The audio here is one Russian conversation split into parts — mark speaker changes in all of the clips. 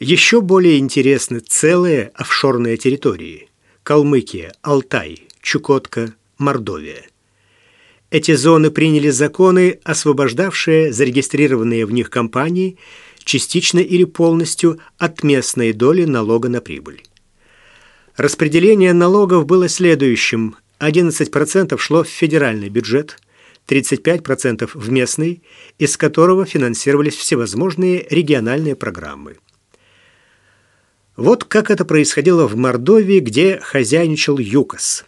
Speaker 1: Еще более интересны целые офшорные территории – Калмыкия, Алтай, Чукотка, Мордовия. Эти зоны приняли законы, освобождавшие зарегистрированные в них компании частично или полностью от местной доли налога на прибыль. Распределение налогов было следующим. 11% шло в федеральный бюджет, 35% в местный, из которого финансировались всевозможные региональные программы. Вот как это происходило в Мордовии, где хозяйничал ЮКОС.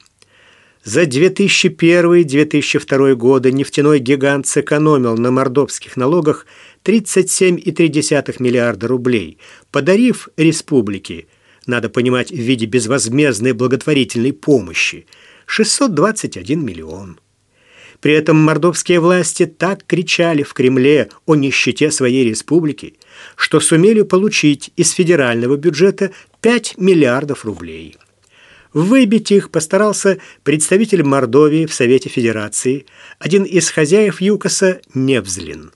Speaker 1: За 2001-2002 годы нефтяной гигант сэкономил на мордовских налогах 37,3 миллиарда рублей, подарив республике, надо понимать в виде безвозмездной благотворительной помощи, 621 миллион. При этом мордовские власти так кричали в Кремле о нищете своей республики, что сумели получить из федерального бюджета 5 миллиардов рублей. Выбить их постарался представитель Мордовии в Совете Федерации, один из хозяев ЮКОСа Невзлин.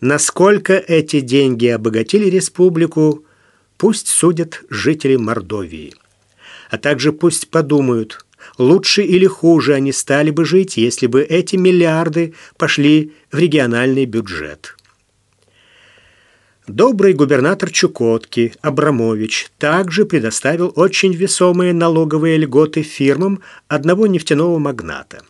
Speaker 1: Насколько эти деньги обогатили республику, пусть судят жители Мордовии. А также пусть подумают, лучше или хуже они стали бы жить, если бы эти миллиарды пошли в региональный бюджет. Добрый губернатор Чукотки Абрамович также предоставил очень весомые налоговые льготы фирмам одного нефтяного магната.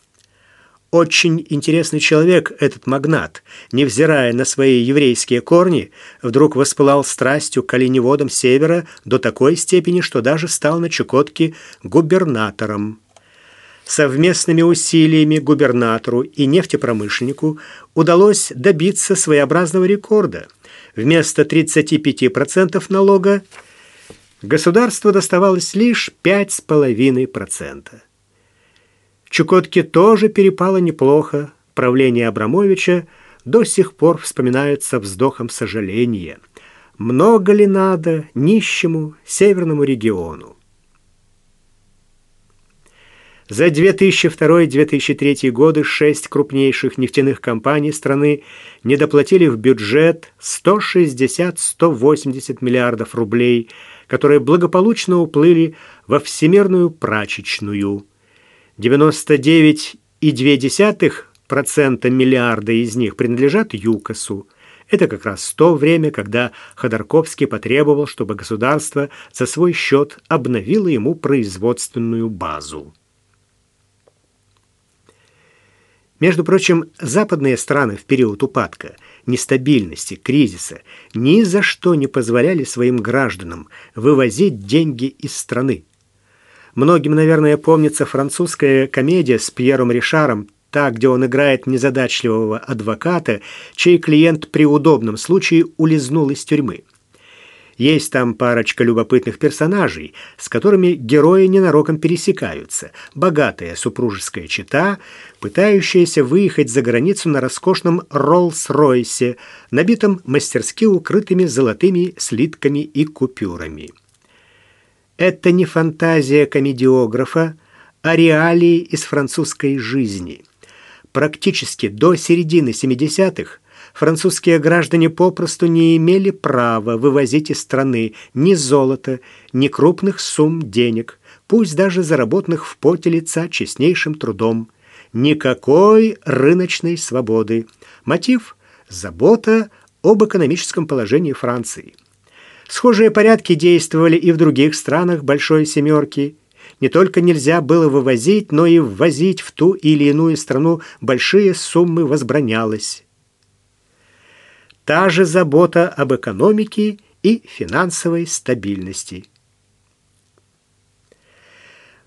Speaker 1: Очень интересный человек этот магнат, невзирая на свои еврейские корни, вдруг воспылал страстью к оленеводам севера до такой степени, что даже стал на Чукотке губернатором. Совместными усилиями губернатору и нефтепромышленнику удалось добиться своеобразного рекорда. Вместо 35% налога государству доставалось лишь 5,5%. Чукотке тоже перепало неплохо. Правление Абрамовича до сих пор вспоминается вздохом сожаления. Много ли надо нищему северному региону? За 2002-2003 годы шесть крупнейших нефтяных компаний страны недоплатили в бюджет 160-180 миллиардов рублей, которые благополучно уплыли во всемирную прачечную. 99,2% миллиарда из них принадлежат ЮКОСу. Это как раз то время, когда Ходорковский потребовал, чтобы государство за свой счет обновило ему производственную базу. Между прочим, западные страны в период упадка, нестабильности, кризиса ни за что не позволяли своим гражданам вывозить деньги из страны. Многим, наверное, помнится французская комедия с Пьером Ришаром, та, где он играет незадачливого адвоката, чей клиент при удобном случае улизнул из тюрьмы. Есть там парочка любопытных персонажей, с которыми герои ненароком пересекаются. Богатая супружеская чета, пытающаяся выехать за границу на роскошном Роллс-Ройсе, набитом мастерски укрытыми золотыми слитками и купюрами. Это не фантазия комедиографа, а реалии из французской жизни. Практически до середины 70-х французские граждане попросту не имели права вывозить из страны ни золота, ни крупных сумм денег, пусть даже заработанных в поте лица честнейшим трудом. Никакой рыночной свободы. Мотив – забота об экономическом положении Франции. Схожие порядки действовали и в других странах Большой Семерки. Не только нельзя было вывозить, но и ввозить в ту или иную страну большие суммы возбранялось та же забота об экономике и финансовой стабильности.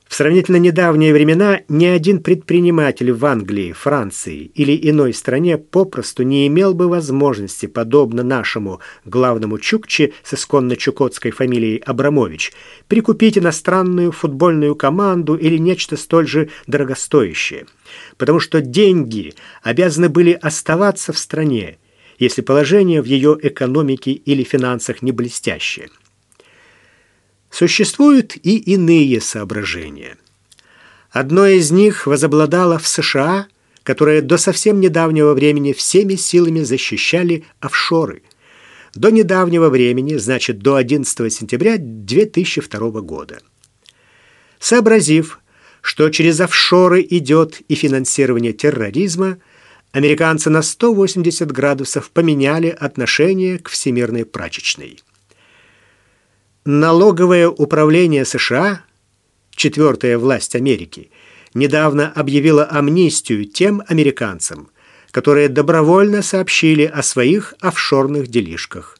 Speaker 1: В сравнительно недавние времена ни один предприниматель в Англии, Франции или иной стране попросту не имел бы возможности, подобно нашему главному чукче с исконно чукотской фамилией Абрамович, прикупить иностранную футбольную команду или нечто столь же дорогостоящее. Потому что деньги обязаны были оставаться в стране, если положение в ее экономике или финансах не блестящее. Существуют и иные соображения. Одно из них возобладало в США, которые до совсем недавнего времени всеми силами защищали офшоры. до недавнего времени, значит, до 11 сентября 2002 года. Сообразив, что через офшоры идет и финансирование терроризма, американцы на 180 градусов поменяли отношение к всемирной прачечной. Налоговое управление США, четвертая власть Америки, недавно объявило амнистию тем американцам, которые добровольно сообщили о своих офшорных делишках.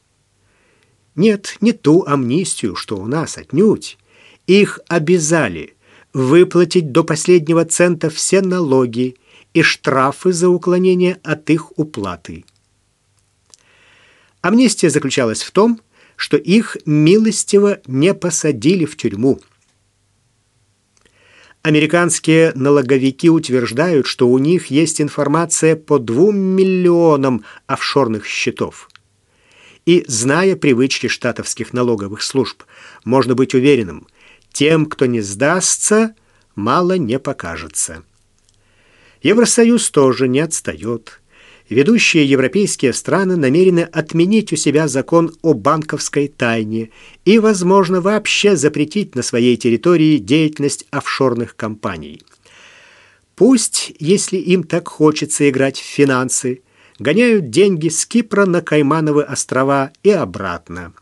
Speaker 1: Нет, не ту амнистию, что у нас отнюдь. Их обязали выплатить до последнего цента все налоги и штрафы за уклонение от их уплаты. Амнистия заключалась в том, что их милостиво не посадили в тюрьму. Американские налоговики утверждают, что у них есть информация по двум миллионам офшорных счетов. И, зная привычки штатовских налоговых служб, можно быть уверенным, тем, кто не сдастся, мало не покажется. Евросоюз тоже не отстает. Ведущие европейские страны намерены отменить у себя закон о банковской тайне и, возможно, вообще запретить на своей территории деятельность офшорных компаний. Пусть, если им так хочется играть в финансы, гоняют деньги с Кипра на Каймановы острова и обратно.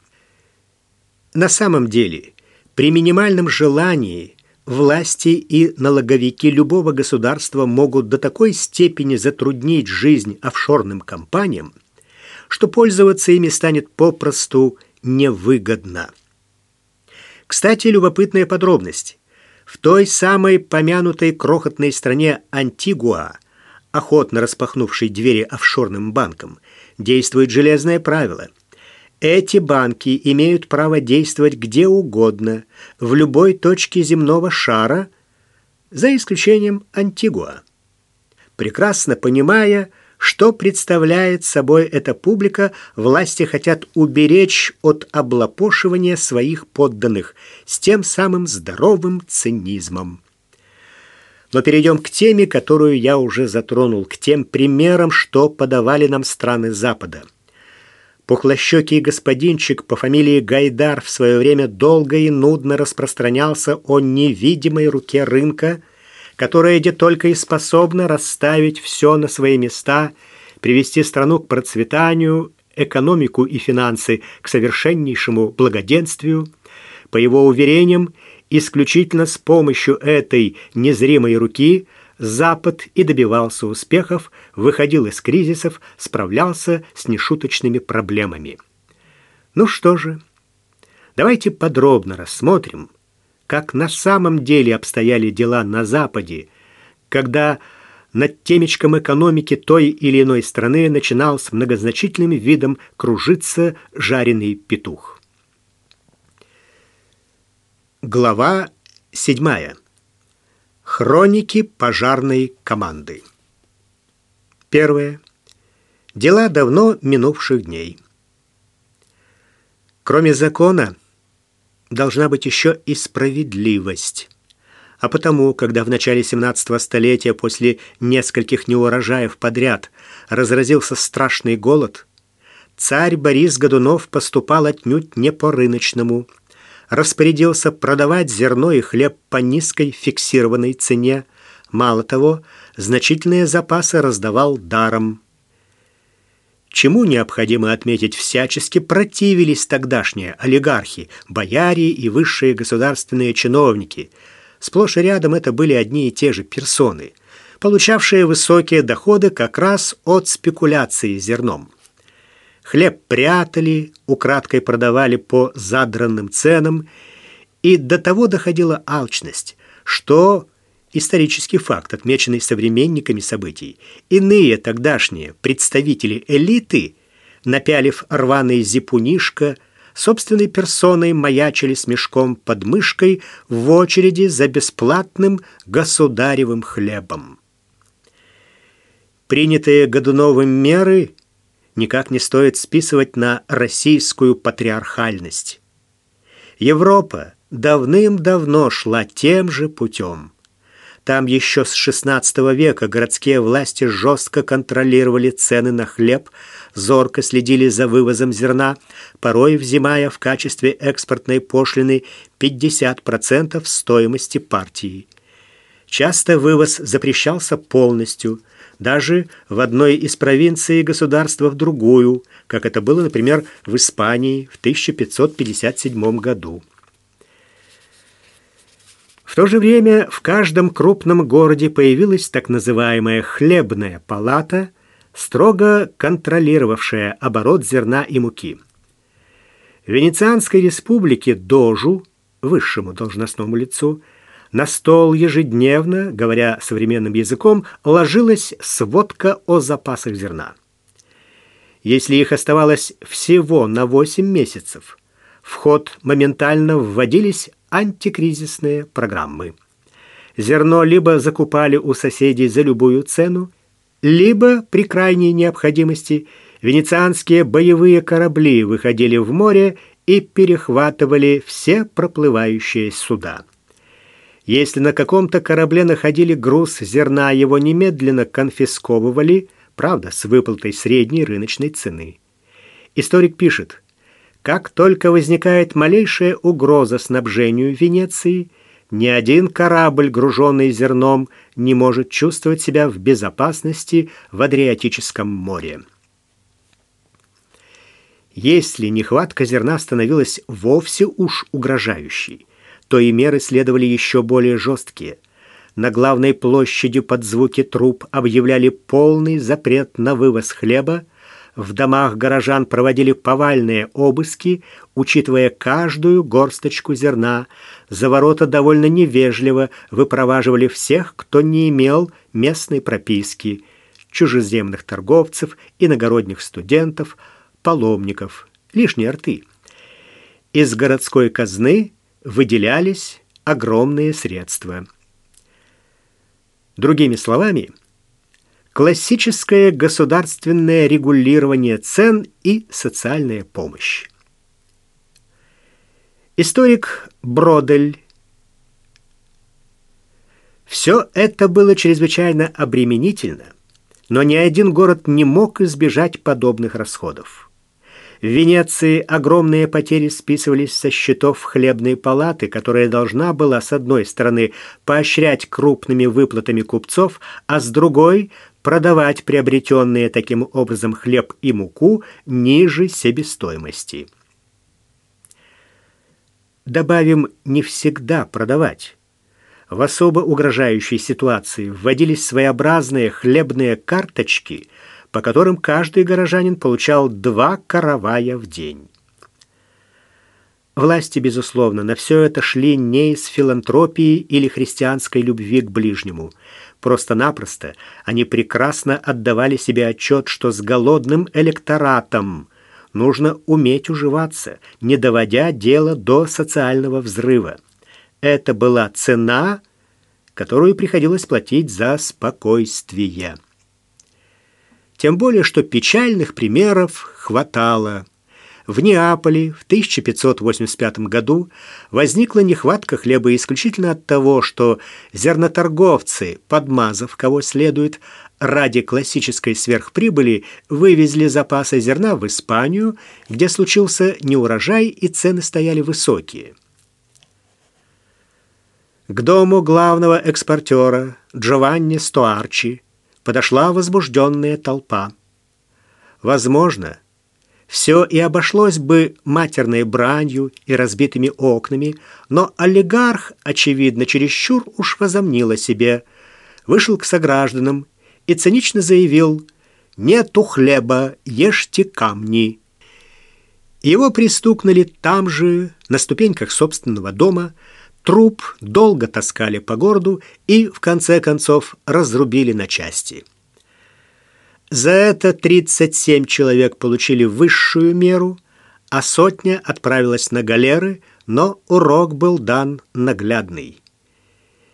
Speaker 1: На самом деле, при минимальном желании власти и налоговики любого государства могут до такой степени затруднить жизнь офшорным компаниям, что пользоваться ими станет попросту невыгодно. Кстати, любопытная подробность. В той самой помянутой крохотной стране Антигуа, охотно распахнувшей двери офшорным банкам, действует железное правило – эти банки имеют право действовать где угодно, в любой точке земного шара, за исключением Антигуа. Прекрасно понимая, что представляет собой эта публика, власти хотят уберечь от облапошивания своих подданных с тем самым здоровым цинизмом. Но перейдем к теме, которую я уже затронул, к тем примерам, что подавали нам страны Запада. Пухлощекий господинчик по фамилии Гайдар в свое время долго и нудно распространялся о невидимой руке рынка, которая где только и способна расставить все на свои места, привести страну к процветанию, экономику и финансы к совершеннейшему благоденствию. По его уверениям, исключительно с помощью этой незримой руки – Запад и добивался успехов, выходил из кризисов, справлялся с нешуточными проблемами. Ну что же, давайте подробно рассмотрим, как на самом деле обстояли дела на Западе, когда над темечком экономики той или иной страны начинал с многозначительным видом кружиться жареный петух. Глава седьмая. Хроники пожарной команды. Первое. Дела давно минувших дней. Кроме закона, должна быть еще и справедливость. А потому, когда в начале 17 столетия после нескольких неурожаев подряд разразился страшный голод, царь Борис Годунов поступал отнюдь не по-рыночному – распорядился продавать зерно и хлеб по низкой фиксированной цене. Мало того, значительные запасы раздавал даром. Чему необходимо отметить, всячески противились тогдашние олигархи, бояре и высшие государственные чиновники. Сплошь и рядом это были одни и те же персоны, получавшие высокие доходы как раз от спекуляции зерном. Хлеб прятали, украдкой продавали по задранным ценам, и до того доходила алчность, что исторический факт, отмеченный современниками событий, иные тогдашние представители элиты, напялив рваный зипунишко, собственной персоной маячили с мешком под мышкой в очереди за бесплатным государевым хлебом. Принятые Годуновым меры – никак не стоит списывать на российскую патриархальность. Европа давным-давно шла тем же путем. Там еще с XVI века городские власти жестко контролировали цены на хлеб, зорко следили за вывозом зерна, порой взимая в качестве экспортной пошлины 50% стоимости партии. Часто вывоз запрещался полностью, даже в одной из провинций государства в другую, как это было, например, в Испании в 1557 году. В то же время в каждом крупном городе появилась так называемая хлебная палата, строго контролировавшая оборот зерна и муки. В Венецианской республике дожу, высшему должностному лицу, на стол ежедневно, говоря современным языком, ложилась сводка о запасах зерна. Если их оставалось всего на 8 месяцев, в ход моментально вводились антикризисные программы. Зерно либо закупали у соседей за любую цену, либо при крайней необходимости венецианские боевые корабли выходили в море и перехватывали все проплывающие суда. Если на каком-то корабле находили груз зерна, его немедленно конфисковывали, правда, с выплатой средней рыночной цены. Историк пишет, как только возникает малейшая угроза снабжению Венеции, ни один корабль, груженный зерном, не может чувствовать себя в безопасности в Адриатическом море. Если нехватка зерна становилась вовсе уж угрожающей, то и меры следовали еще более жесткие. На главной площади под звуки труб объявляли полный запрет на вывоз хлеба, в домах горожан проводили повальные обыски, учитывая каждую горсточку зерна. За ворота довольно невежливо выпроваживали всех, кто не имел местной прописки, чужеземных торговцев, иногородних студентов, паломников, лишние рты. Из городской казны выделялись огромные средства. Другими словами, классическое государственное регулирование цен и социальная помощь. Историк Бродель все это было чрезвычайно обременительно, но ни один город не мог избежать подобных расходов. В Венеции огромные потери списывались со счетов хлебной палаты, которая должна была, с одной стороны, поощрять крупными выплатами купцов, а с другой – продавать приобретенные таким образом хлеб и муку ниже себестоимости. Добавим «не всегда продавать». В особо угрожающей ситуации вводились своеобразные хлебные карточки – по которым каждый горожанин получал два каравая в день. Власти, безусловно, на все это шли не из филантропии или христианской любви к ближнему. Просто-напросто они прекрасно отдавали себе отчет, что с голодным электоратом нужно уметь уживаться, не доводя дело до социального взрыва. Это была цена, которую приходилось платить за спокойствие. Тем более, что печальных примеров хватало. В Неаполе в 1585 году возникла нехватка хлеба исключительно от того, что зерноторговцы, подмазав кого следует, ради классической сверхприбыли вывезли запасы зерна в Испанию, где случился неурожай и цены стояли высокие. К дому главного экспортера Джованни Стоарчи подошла возбужденная толпа. Возможно, все и обошлось бы матерной бранью и разбитыми окнами, но олигарх, очевидно, чересчур уж возомнил о себе, вышел к согражданам и цинично заявил «Нету хлеба, ешьте камни». Его пристукнули там же, на ступеньках собственного дома, Труп долго таскали по городу и, в конце концов, разрубили на части. За это 37 человек получили высшую меру, а сотня отправилась на галеры, но урок был дан наглядный.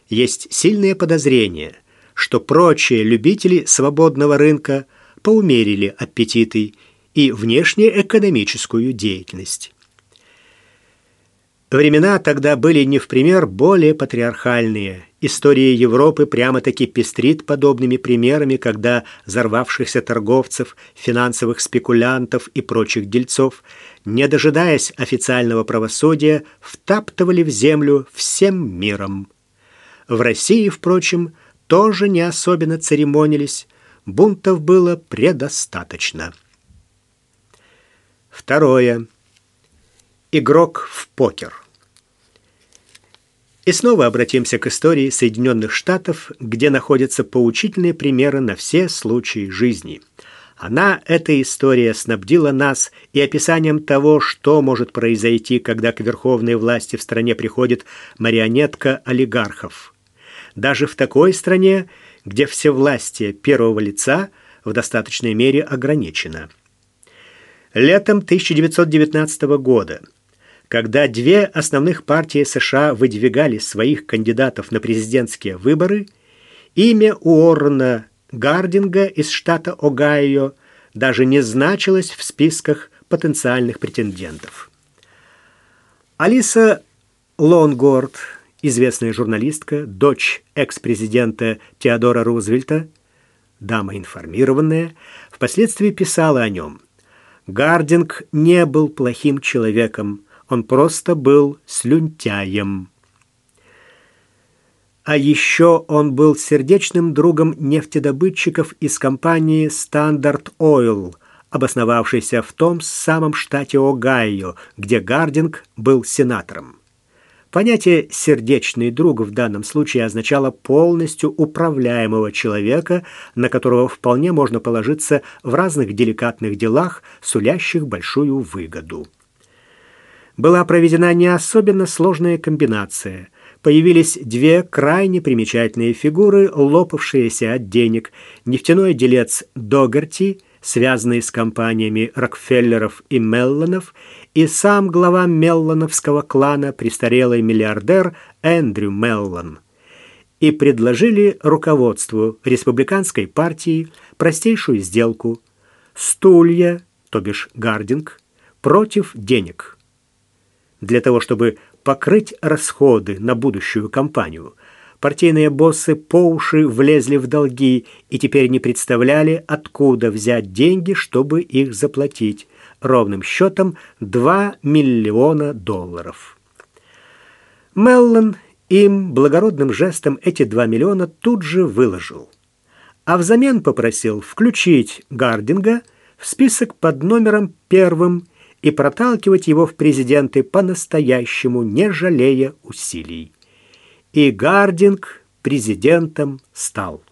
Speaker 1: Есть сильное подозрение, что прочие любители свободного рынка поумерили аппетиты и внешнеэкономическую деятельность. Времена тогда были не в пример более патриархальные. История Европы прямо-таки пестрит подобными примерами, когда взорвавшихся торговцев, финансовых спекулянтов и прочих дельцов, не дожидаясь официального правосудия, втаптывали в землю всем миром. В России, впрочем, тоже не особенно церемонились, бунтов было предостаточно. Второе. Игрок в покер. И снова обратимся к истории Соединенных Штатов, где находятся поучительные примеры на все случаи жизни. Она, эта история, снабдила нас и описанием того, что может произойти, когда к верховной власти в стране приходит марионетка олигархов. Даже в такой стране, где всевластие первого лица в достаточной мере ограничено. Летом 1919 года – когда две основных партии США выдвигали своих кандидатов на президентские выборы, имя Уоррена Гардинга из штата Огайо даже не значилось в списках потенциальных претендентов. Алиса Лонгорд, известная журналистка, дочь экс-президента Теодора Рузвельта, дама информированная, впоследствии писала о нем. Гардинг не был плохим человеком, он просто был слюнтяем. А еще он был сердечным другом нефтедобытчиков из компании Standard Oil, обосновавшейся в том самом штате Огайо, где Гардинг был сенатором. Понятие «сердечный друг» в данном случае означало полностью управляемого человека, на которого вполне можно положиться в разных деликатных делах, сулящих большую выгоду была проведена не особенно сложная комбинация. Появились две крайне примечательные фигуры, лопавшиеся от денег. Нефтяной делец Догарти, связанный с компаниями Рокфеллеров и Меллонов, и сам глава Меллоновского клана, престарелый миллиардер Эндрю Меллон. И предложили руководству республиканской партии простейшую сделку – стулья, то бишь гардинг, против денег – для того, чтобы покрыть расходы на будущую кампанию. Партийные боссы по уши влезли в долги и теперь не представляли, откуда взять деньги, чтобы их заплатить. Ровным счетом 2 миллиона долларов. Меллон им благородным жестом эти 2 миллиона тут же выложил. А взамен попросил включить Гардинга в список под номером первым и проталкивать его в президенты по-настоящему, не жалея усилий. И Гардинг президентом стал.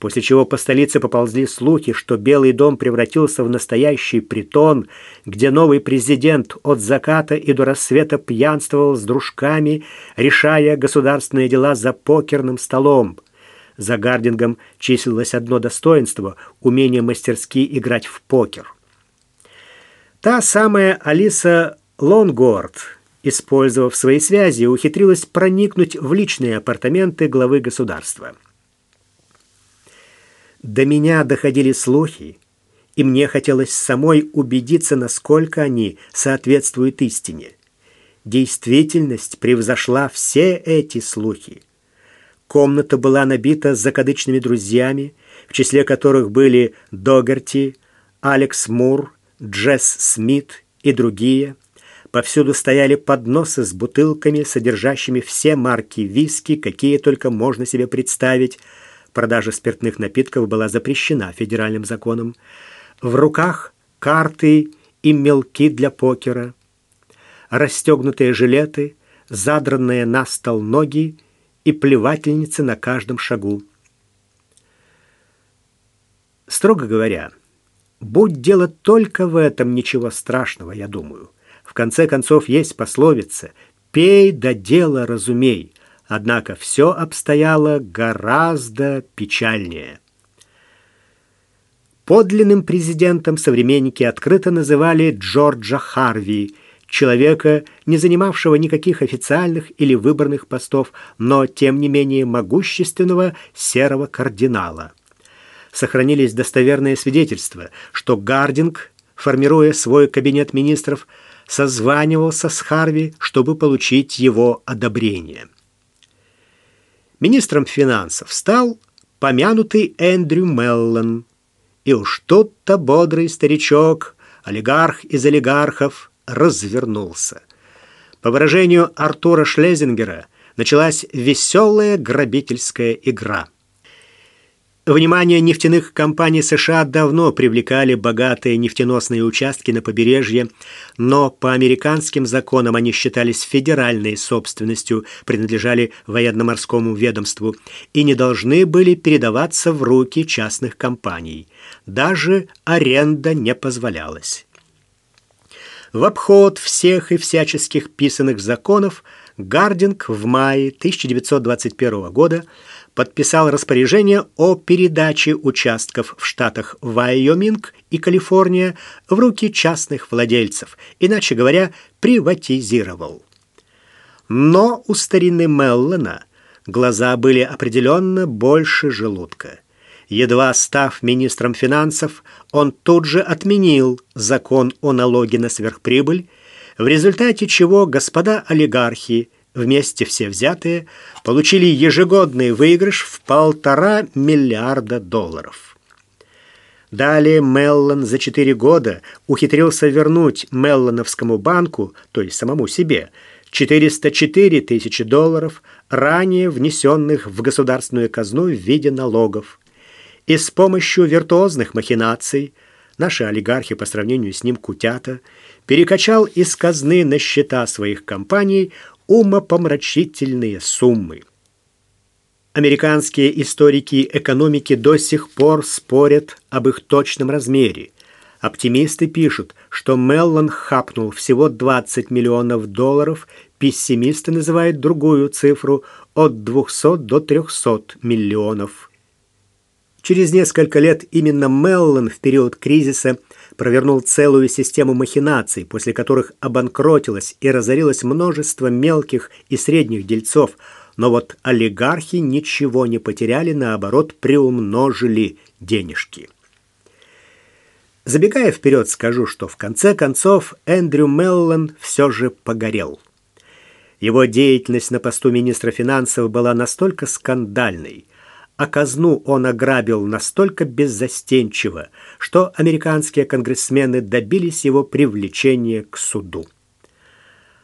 Speaker 1: После чего по столице поползли слухи, что Белый дом превратился в настоящий притон, где новый президент от заката и до рассвета пьянствовал с дружками, решая государственные дела за покерным столом. За Гардингом числилось одно достоинство – умение мастерски играть в покер – Та самая Алиса Лонгорд, использовав свои связи, ухитрилась проникнуть в личные апартаменты главы государства. До меня доходили слухи, и мне хотелось самой убедиться, насколько они соответствуют истине. Действительность превзошла все эти слухи. Комната была набита закадычными друзьями, в числе которых были Догарти, Алекс Мур, Джесс Смит и другие. Повсюду стояли подносы с бутылками, содержащими все марки виски, какие только можно себе представить. Продажа спиртных напитков была запрещена федеральным законом. В руках карты и мелки для покера, расстегнутые жилеты, задранные на стол ноги и плевательницы на каждом шагу. Строго говоря, Будь дело только в этом, ничего страшного, я думаю. В конце концов, есть пословица «пей да дело разумей». Однако все обстояло гораздо печальнее. Подлинным президентом современники открыто называли Джорджа Харви, человека, не занимавшего никаких официальных или выборных постов, но, тем не менее, могущественного серого кардинала сохранились достоверные свидетельства, что Гардинг, формируя свой кабинет министров, созванивался с Харви, чтобы получить его одобрение. Министром финансов стал помянутый Эндрю Меллон. И уж тут-то бодрый старичок, олигарх из олигархов, развернулся. По выражению Артура Шлезингера, началась веселая грабительская игра – Внимание нефтяных компаний США давно привлекали богатые нефтеносные участки на побережье, но по американским законам они считались федеральной собственностью, принадлежали военно-морскому ведомству и не должны были передаваться в руки частных компаний. Даже аренда не позволялась. В обход всех и всяческих писанных законов Гардинг в мае 1921 года подписал распоряжение о передаче участков в штатах Вайоминг и Калифорния в руки частных владельцев, иначе говоря, приватизировал. Но у старины Меллона глаза были определенно больше желудка. Едва став министром финансов, он тут же отменил закон о налоге на сверхприбыль, в результате чего господа олигархи – вместе все взятые, получили ежегодный выигрыш в полтора миллиарда долларов. Далее Меллон за четыре года ухитрился вернуть Меллоновскому банку, то есть самому себе, 404 тысячи долларов, ранее внесенных в государственную казну в виде налогов. И с помощью виртуозных махинаций наши олигархи по сравнению с ним кутята перекачал из казны на счета своих компаний умопомрачительные суммы. Американские историки экономики до сих пор спорят об их точном размере. Оптимисты пишут, что Меллон хапнул всего 20 миллионов долларов, пессимисты называют другую цифру от 200 до 300 миллионов. Через несколько лет именно Меллон в период кризиса – провернул целую систему махинаций, после которых обанкротилось и разорилось множество мелких и средних дельцов, но вот олигархи ничего не потеряли, наоборот, приумножили денежки. Забегая вперед, скажу, что в конце концов Эндрю Меллон все же погорел. Его деятельность на посту министра финансов была настолько скандальной, а казну он ограбил настолько беззастенчиво, что американские конгрессмены добились его привлечения к суду.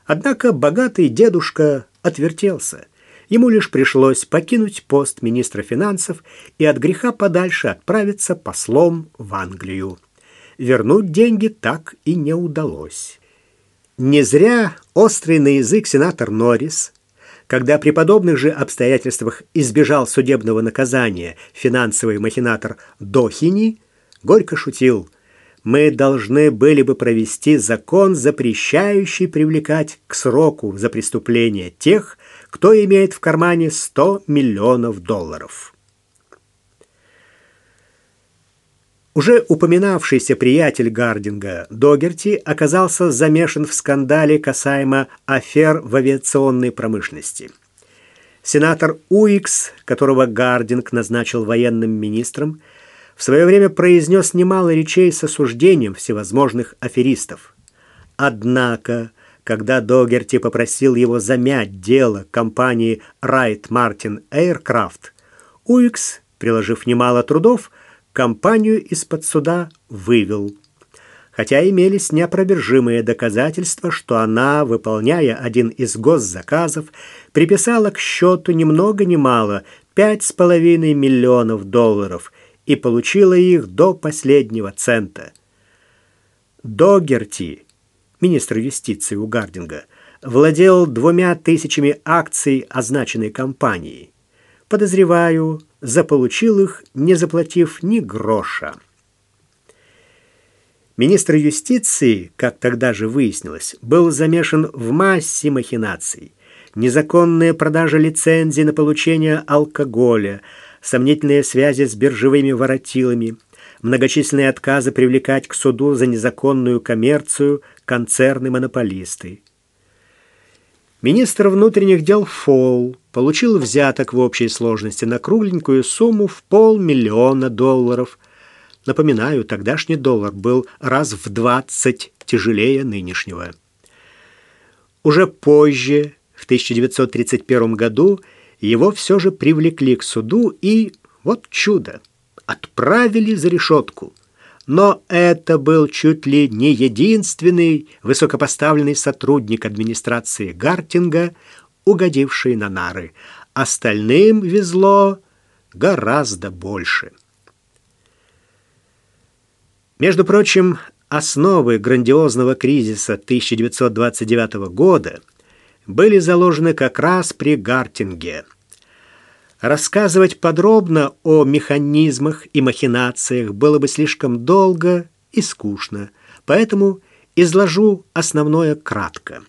Speaker 1: Однако богатый дедушка отвертелся. Ему лишь пришлось покинуть пост министра финансов и от греха подальше отправиться послом в Англию. Вернуть деньги так и не удалось. Не зря острый на язык сенатор Норрис когда при подобных же обстоятельствах избежал судебного наказания финансовый махинатор Дохини, горько шутил «Мы должны были бы провести закон, запрещающий привлекать к сроку за преступление тех, кто имеет в кармане 100 миллионов долларов». Уже упоминавшийся приятель Гардинга, Догерти, оказался замешан в скандале касаемо афер в авиационной промышленности. Сенатор Уикс, которого Гардинг назначил военным министром, в свое время произнес немало речей с осуждением всевозможных аферистов. Однако, когда Догерти попросил его замять дело компании Wright Martin Aircraft, Уикс, приложив немало трудов, компанию из-под суда вывел. Хотя имелись неопровержимые доказательства, что она, выполняя один из госзаказов, приписала к счету ни много ни мало пять с половиной миллионов долларов и получила их до последнего цента. Догерти, министр юстиции у Гардинга, владел двумя тысячами акций означенной компании. Подозреваю, заполучил их, не заплатив ни гроша. Министр юстиции, как тогда же выяснилось, был замешан в массе махинаций. Незаконная продажа лицензий на получение алкоголя, сомнительные связи с биржевыми воротилами, многочисленные отказы привлекать к суду за незаконную коммерцию концерны-монополисты. Министр внутренних дел Фолл получил взяток в общей сложности на кругленькую сумму в полмиллиона долларов. Напоминаю, тогдашний доллар был раз в 20 тяжелее нынешнего. Уже позже, в 1931 году, его все же привлекли к суду и, вот чудо, отправили за решетку. Но это был чуть ли не единственный высокопоставленный сотрудник администрации Гартинга, угодивший на нары. Остальным везло гораздо больше. Между прочим, основы грандиозного кризиса 1929 года были заложены как раз при Гартинге – Рассказывать подробно о механизмах и махинациях было бы слишком долго и скучно, поэтому изложу основное кратко.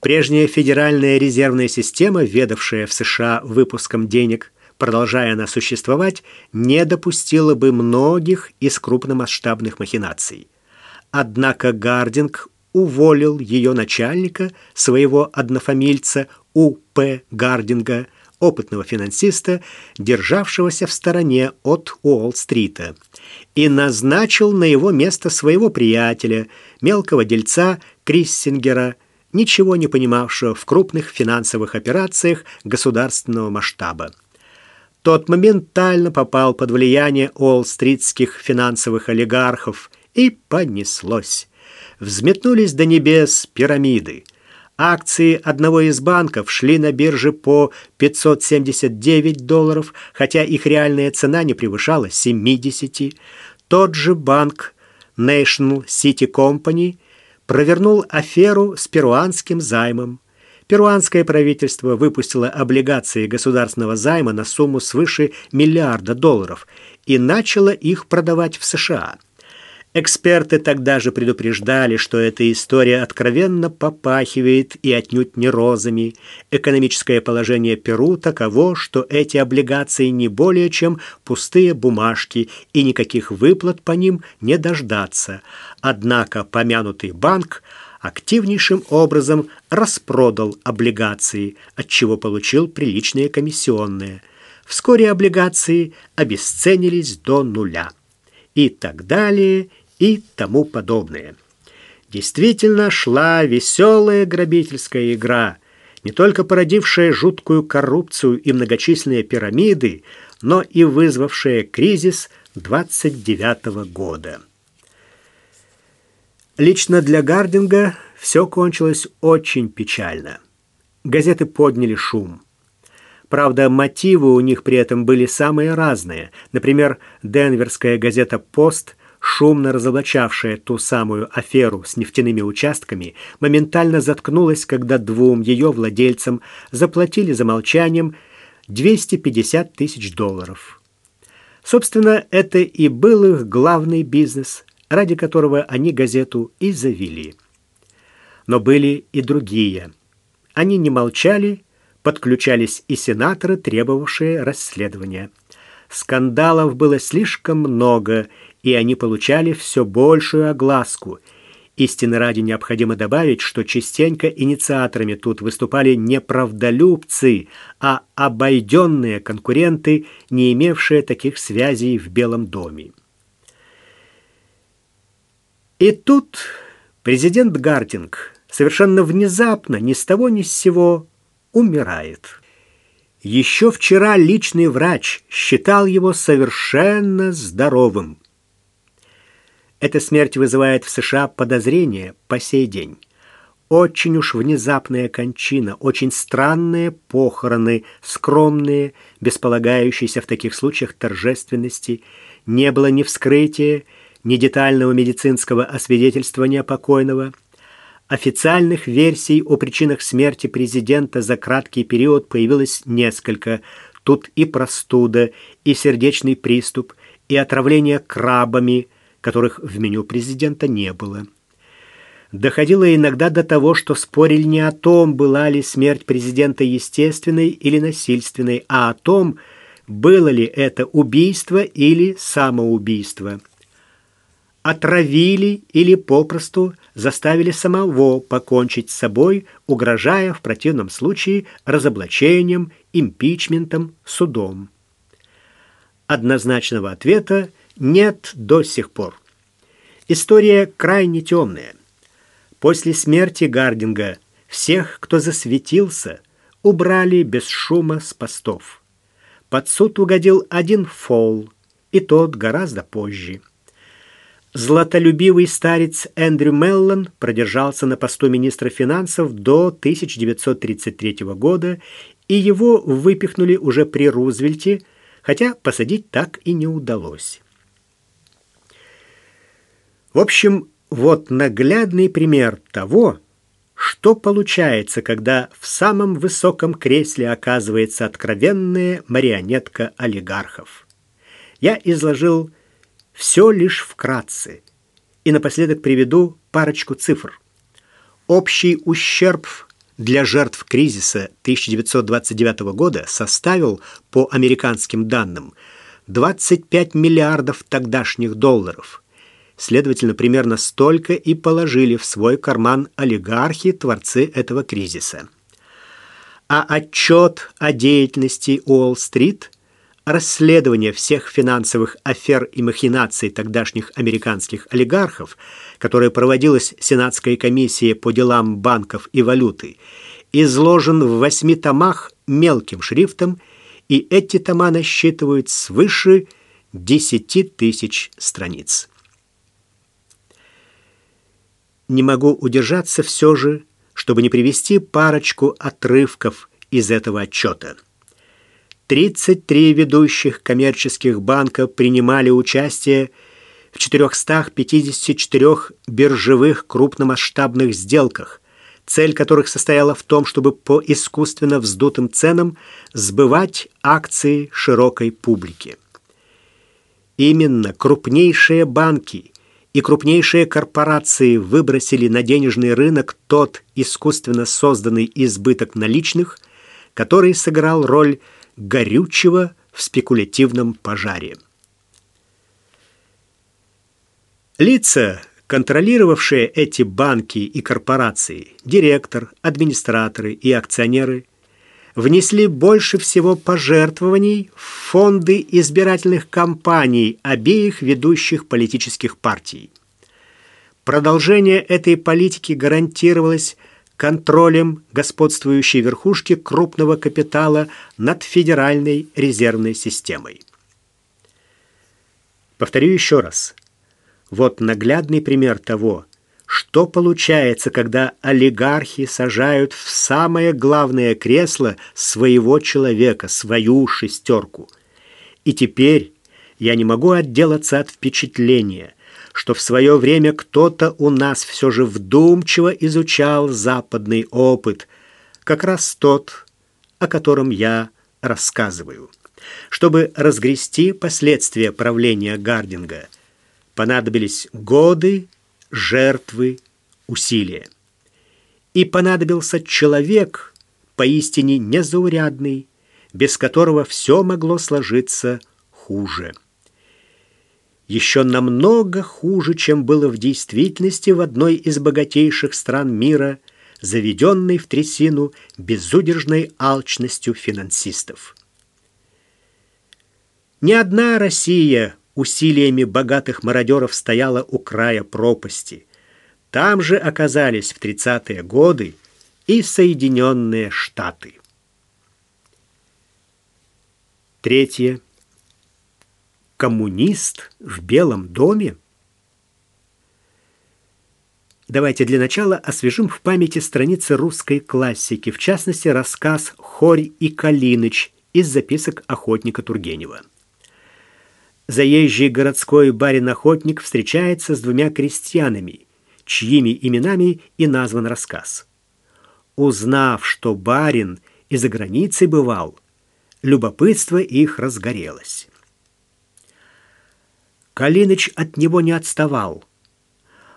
Speaker 1: Прежняя федеральная резервная система, ведавшая в США выпуском денег, продолжая она существовать, не допустила бы многих из крупномасштабных махинаций. Однако Гардинг уволил ее начальника, своего однофамильца У.П. Гардинга, опытного финансиста, державшегося в стороне от Уолл-стрита, и назначил на его место своего приятеля, мелкого дельца Криссингера, ничего не понимавшего в крупных финансовых операциях государственного масштаба. Тот моментально попал под влияние уолл-стритских финансовых олигархов, и понеслось. Взметнулись до небес пирамиды – Акции одного из банков шли на бирже по 579 долларов, хотя их реальная цена не превышала 70. Тот же банк National City Company провернул аферу с перуанским займом. Перуанское правительство выпустило облигации государственного займа на сумму свыше миллиарда долларов и начало их продавать в США – Эксперты тогда же предупреждали, что эта история откровенно попахивает и отнюдь не розами. Экономическое положение Перу таково, что эти облигации не более чем пустые бумажки и никаких выплат по ним не дождаться. Однако помянутый банк активнейшим образом распродал облигации, от чего получил приличные комиссионные. Вскоре облигации обесценились до нуля. И так далее, и тому подобное. Действительно шла веселая грабительская игра, не только породившая жуткую коррупцию и многочисленные пирамиды, но и вызвавшая кризис 29 года. Лично для Гардинга все кончилось очень печально. Газеты подняли шум. Правда, мотивы у них при этом были самые разные. Например, денверская газета «Пост» шумно разоблачавшая ту самую аферу с нефтяными участками, моментально заткнулась, когда двум ее владельцам заплатили за молчанием 250 тысяч долларов. Собственно, это и был их главный бизнес, ради которого они газету и завели. Но были и другие. Они не молчали, подключались и сенаторы, требовавшие расследования. Скандалов было слишком много, и они получали все большую огласку. Истины ради необходимо добавить, что частенько инициаторами тут выступали не правдолюбцы, а обойденные конкуренты, не имевшие таких связей в Белом доме. И тут президент Гартинг совершенно внезапно, ни с того ни с сего, умирает. Еще вчера личный врач считал его совершенно здоровым. Эта смерть вызывает в США подозрения по сей день. Очень уж внезапная кончина, очень странные похороны, скромные, бесполагающиеся в таких случаях торжественности. Не было ни вскрытия, ни детального медицинского освидетельствования покойного. Официальных версий о причинах смерти президента за краткий период появилось несколько. Тут и простуда, и сердечный приступ, и отравление крабами – которых в меню президента не было. Доходило иногда до того, что спорили не о том, была ли смерть президента естественной или насильственной, а о том, было ли это убийство или самоубийство. Отравили или попросту заставили самого покончить с собой, угрожая в противном случае разоблачением, импичментом, судом. Однозначного ответа нет до сих пор. История крайне темная. После смерти Гардинга всех, кто засветился, убрали без шума с постов. Под суд угодил один фол, и тот гораздо позже. Златолюбивый старец Эндрю Меллон продержался на посту министра финансов до 1933 года, и его выпихнули уже при Рузвельте, хотя посадить так и не удалось. В общем, вот наглядный пример того, что получается, когда в самом высоком кресле оказывается откровенная марионетка олигархов. Я изложил все лишь вкратце и напоследок приведу парочку цифр. Общий ущерб для жертв кризиса 1929 года составил, по американским данным, 25 миллиардов тогдашних долларов – Следовательно, примерно столько и положили в свой карман олигархи, творцы этого кризиса. А отчет о деятельности Уолл-стрит, расследование всех финансовых афер и махинаций тогдашних американских олигархов, которое проводилось Сенатской комиссией по делам банков и валюты, изложен в восьми томах мелким шрифтом, и эти тома насчитывают свыше 10 тысяч страниц не могу удержаться все же, чтобы не привести парочку отрывков из этого отчета. 33 ведущих коммерческих банка принимали участие в 454 биржевых крупномасштабных сделках, цель которых состояла в том, чтобы по искусственно вздутым ценам сбывать акции широкой публике. Именно крупнейшие банки – и крупнейшие корпорации выбросили на денежный рынок тот искусственно созданный избыток наличных, который сыграл роль горючего в спекулятивном пожаре. Лица, контролировавшие эти банки и корпорации, директор, администраторы и акционеры, внесли больше всего пожертвований в фонды избирательных кампаний обеих ведущих политических партий. Продолжение этой политики гарантировалось контролем господствующей верхушки крупного капитала над Федеральной резервной системой. Повторю еще раз. Вот наглядный пример того, что получается, когда олигархи сажают в самое главное кресло своего человека, свою шестерку? И теперь я не могу отделаться от впечатления, что в свое время кто-то у нас все же вдумчиво изучал западный опыт, как раз тот, о котором я рассказываю. Чтобы разгрести последствия правления Гардинга, понадобились годы жертвы, усилия. И понадобился человек, поистине незаурядный, без которого все могло сложиться хуже. Еще намного хуже, чем было в действительности в одной из богатейших стран мира, заведенной в трясину безудержной алчностью финансистов. Ни одна Россия усилиями богатых мародеров стояла у края пропасти. Там же оказались в 30-е годы и Соединенные Штаты. Третье. Коммунист в Белом доме? Давайте для начала освежим в памяти страницы русской классики, в частности, рассказ «Хорь и Калиныч» из записок охотника Тургенева. Заезжий городской барин-охотник встречается с двумя крестьянами, чьими именами и назван рассказ. Узнав, что барин из-за границы бывал, любопытство их разгорелось. Калиныч от него не отставал.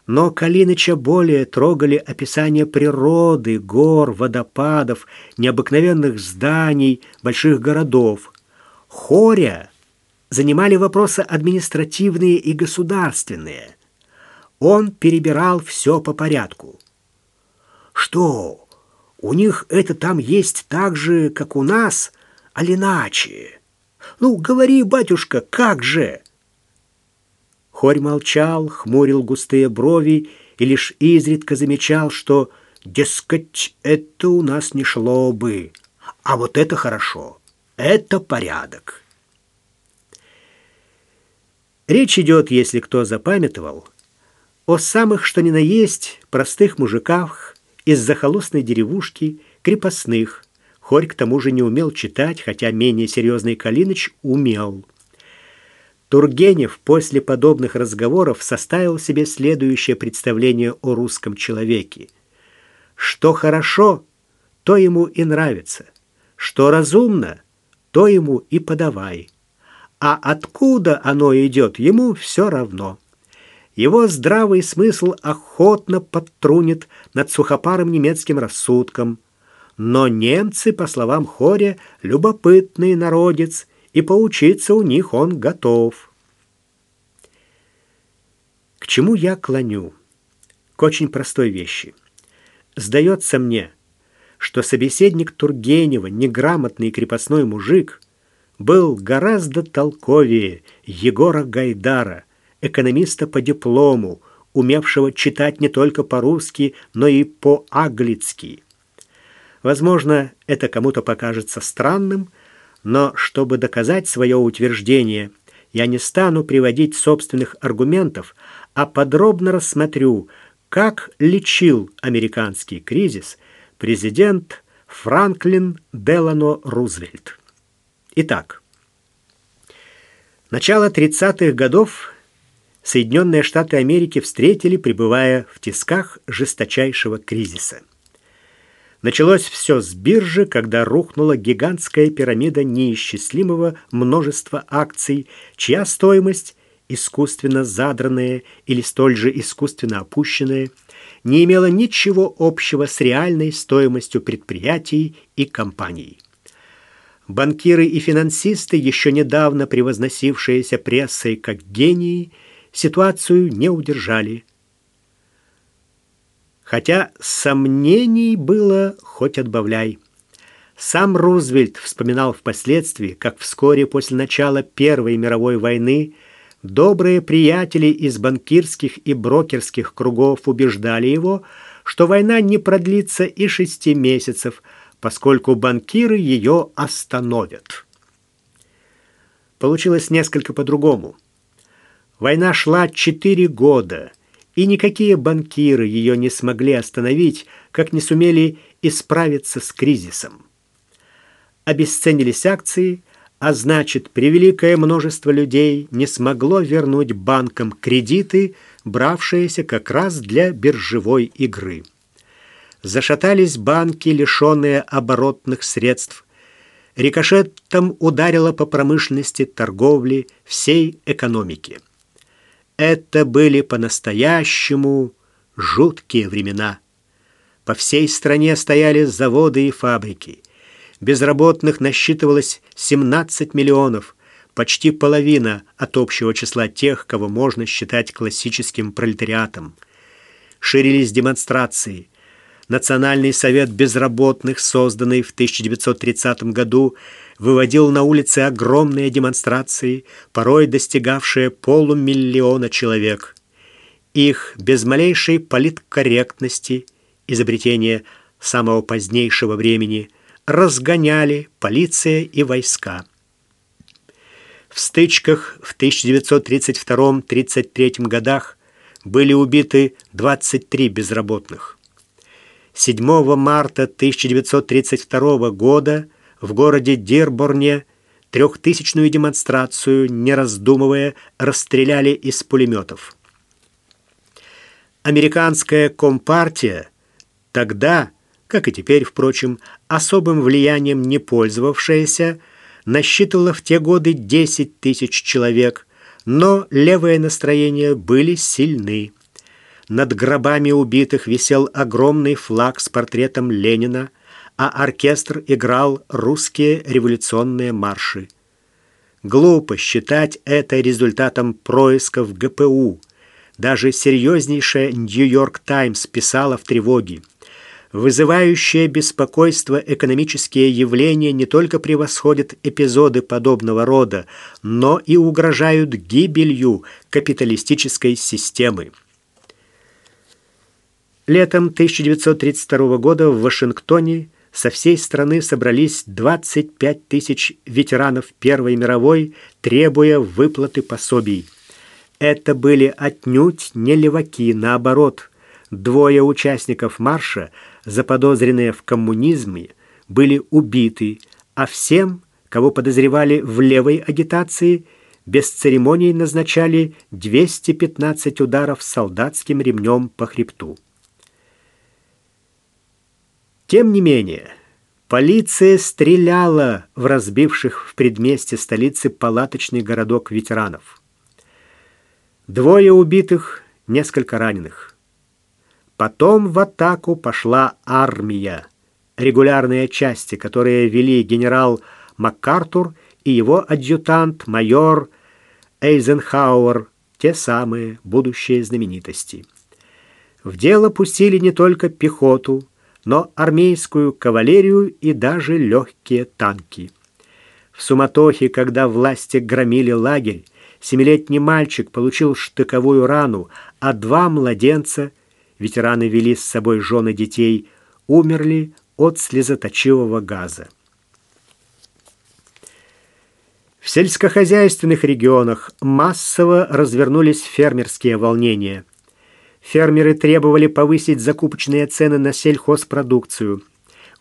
Speaker 1: Но Калиныча более трогали описания природы, гор, водопадов, необыкновенных зданий, больших городов. Хоря занимали вопросы административные и государственные. Он перебирал все по порядку. Что, у них это там есть так же, как у нас, а иначе? Ну, говори, батюшка, как же? Хорь молчал, хмурил густые брови и лишь изредка замечал, что, дескать, это у нас не шло бы, а вот это хорошо, это порядок. Речь идет, если кто запамятовал, о самых что ни на есть простых мужиках из захолустной деревушки, крепостных. Хорь к тому же не умел читать, хотя менее серьезный Калиныч умел. Тургенев после подобных разговоров составил себе следующее представление о русском человеке. Что хорошо, то ему и нравится. Что разумно, то ему и подавай. А откуда оно идет, ему все равно. Его здравый смысл охотно подтрунит над сухопарым немецким рассудком. Но немцы, по словам Хоря, любопытный народец, и поучиться у них он готов. К чему я клоню? К очень простой вещи. Сдается мне, что собеседник Тургенева, неграмотный крепостной мужик, был гораздо толковее Егора Гайдара, экономиста по диплому, умевшего читать не только по-русски, но и по-аглицки. Возможно, это кому-то покажется странным, но чтобы доказать свое утверждение, я не стану приводить собственных аргументов, а подробно рассмотрю, как лечил американский кризис президент Франклин Делано Рузвельт. Итак, начало 30-х годов Соединенные Штаты Америки встретили, пребывая в тисках жесточайшего кризиса. Началось все с биржи, когда рухнула гигантская пирамида неисчислимого множества акций, чья стоимость, искусственно задранная или столь же искусственно опущенная, не имела ничего общего с реальной стоимостью предприятий и компаний. Банкиры и финансисты, еще недавно превозносившиеся прессой как гении, ситуацию не удержали – хотя сомнений было хоть отбавляй. Сам Рузвельт вспоминал впоследствии, как вскоре после начала Первой мировой войны добрые приятели из банкирских и брокерских кругов убеждали его, что война не продлится и шести месяцев, поскольку банкиры ее остановят. Получилось несколько по-другому. Война шла четыре года – и никакие банкиры ее не смогли остановить, как не сумели исправиться с кризисом. Обесценились акции, а значит, превеликое множество людей не смогло вернуть банкам кредиты, бравшиеся как раз для биржевой игры. Зашатались банки, лишенные оборотных средств. Рикошетом ударило по промышленности, торговли, всей экономике. Это были по-настоящему жуткие времена. По всей стране стояли заводы и фабрики. Безработных насчитывалось 17 миллионов, почти половина от общего числа тех, кого можно считать классическим пролетариатом. Ширились демонстрации. Национальный совет безработных, созданный в 1930 году, выводил на улицы огромные демонстрации, порой достигавшие полумиллиона человек. Их без малейшей политкорректности, изобретение самого позднейшего времени, разгоняли полиция и войска. В стычках в 1932-33 годах были убиты 23 безработных. 7 марта 1932 года в городе Дирборне трехтысячную демонстрацию, не раздумывая, расстреляли из пулеметов. Американская компартия тогда, как и теперь, впрочем, особым влиянием не пользовавшаяся, насчитывала в те годы 10 тысяч человек, но левые настроения были сильны. Над гробами убитых висел огромный флаг с портретом Ленина – а оркестр играл русские революционные марши. Глупо считать это результатом происков ГПУ. Даже серьезнейшая «Нью-Йорк Таймс» писала в тревоге. Вызывающие беспокойство экономические явления не только превосходят эпизоды подобного рода, но и угрожают гибелью капиталистической системы. Летом 1932 года в Вашингтоне со всей страны собрались 25 тысяч ветеранов Первой мировой, требуя выплаты пособий. Это были отнюдь не леваки, наоборот. Двое участников марша, заподозренные в коммунизме, были убиты, а всем, кого подозревали в левой агитации, без церемоний назначали 215 ударов солдатским ремнем по хребту. Тем не менее, полиция стреляла в разбивших в предместе столицы палаточный городок ветеранов. Двое убитых, несколько раненых. Потом в атаку пошла армия, регулярные части, которые вели генерал МакАртур и его адъютант майор Эйзенхауэр, те самые будущие знаменитости. В дело пустили не только пехоту, но армейскую кавалерию и даже легкие танки. В суматохе, когда власти громили лагерь, семилетний мальчик получил штыковую рану, а два младенца, ветераны вели с собой жены детей, умерли от слезоточивого газа. В сельскохозяйственных регионах массово развернулись фермерские волнения – Фермеры требовали повысить закупочные цены на сельхозпродукцию,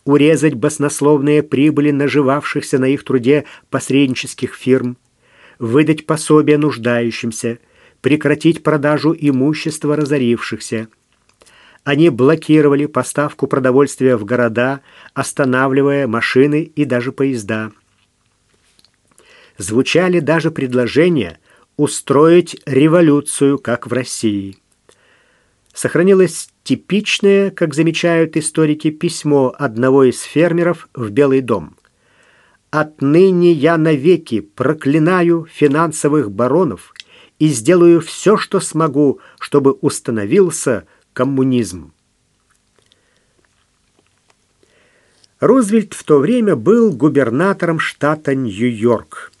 Speaker 1: урезать баснословные прибыли наживавшихся на их труде посреднических фирм, выдать пособия нуждающимся, прекратить продажу имущества разорившихся. Они блокировали поставку продовольствия в города, останавливая машины и даже поезда. Звучали даже предложения устроить революцию, как в России сохранилось типичное, как замечают историки, письмо одного из фермеров в Белый дом. «Отныне я навеки проклинаю финансовых баронов и сделаю все, что смогу, чтобы установился коммунизм». Рузвельт в то время был губернатором штата Нью-Йорк.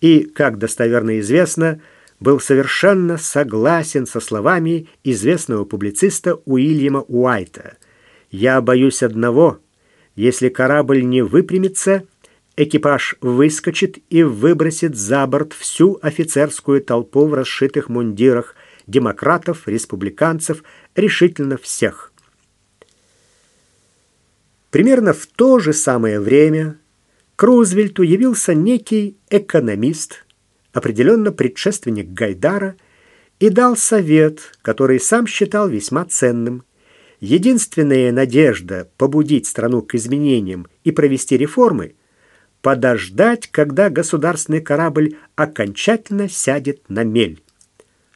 Speaker 1: И, как достоверно известно, был совершенно согласен со словами известного публициста Уильяма Уайта. «Я боюсь одного. Если корабль не выпрямится, экипаж выскочит и выбросит за борт всю офицерскую толпу в расшитых мундирах, демократов, республиканцев, решительно всех». Примерно в то же самое время к явился некий экономист, определенно предшественник Гайдара, и дал совет, который сам считал весьма ценным. Единственная надежда побудить страну к изменениям и провести реформы – подождать, когда государственный корабль окончательно сядет на мель.